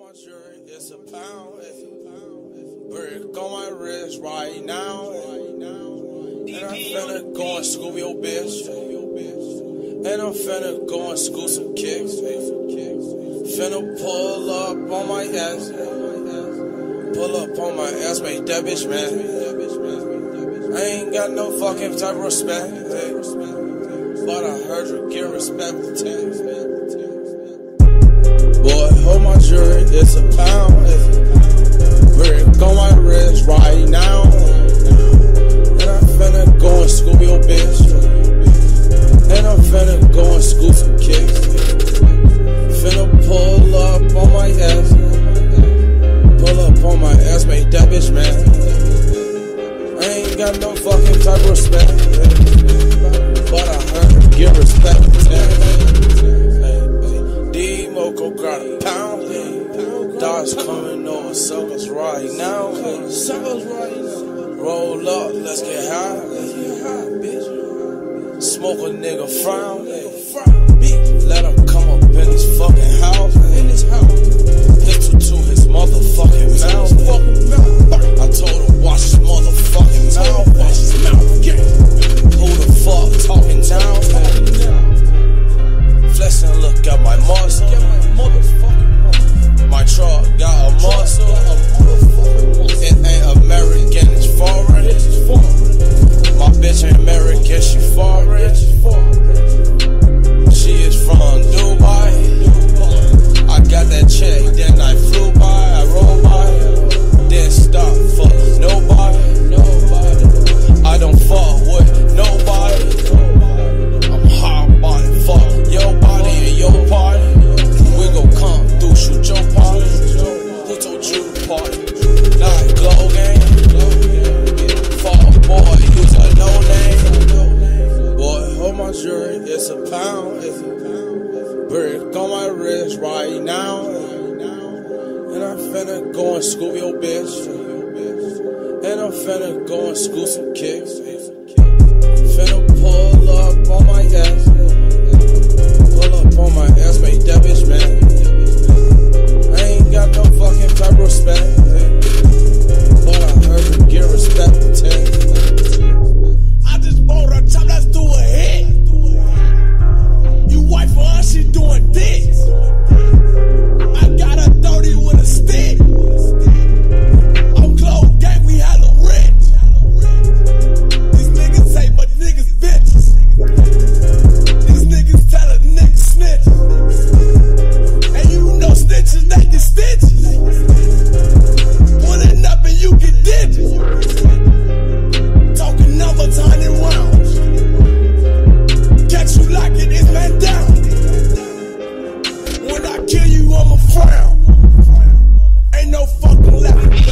my jewelry, it's a pound. Brick on my wrist right now. And I'm finna go and scoop your bitch. And I'm finna go and scoop some kicks. Finna pull up on my ass. Pull up on my ass, make that bitch man. I ain't got no fucking type of respect. But I heard you get respect with tax. Hold my jewelry, it's a pound. Suckers right now. Suckers right now. Roll up, let's get high. Let's get high, bitch. Smoke a nigga frown. Let him come up in his fucking house. In his house. Pistol to his motherfucking mouth. I told him watch his motherfucking mouth. Watch his mouth. Who the fuck talking now? Flexing, look at my muscle. Truck got a muscle. Wrist right now. And I'm finna go and scoop your bitch. And I'm finna go and scoop some kicks. kill you, I'ma frown. Ain't no fucking left.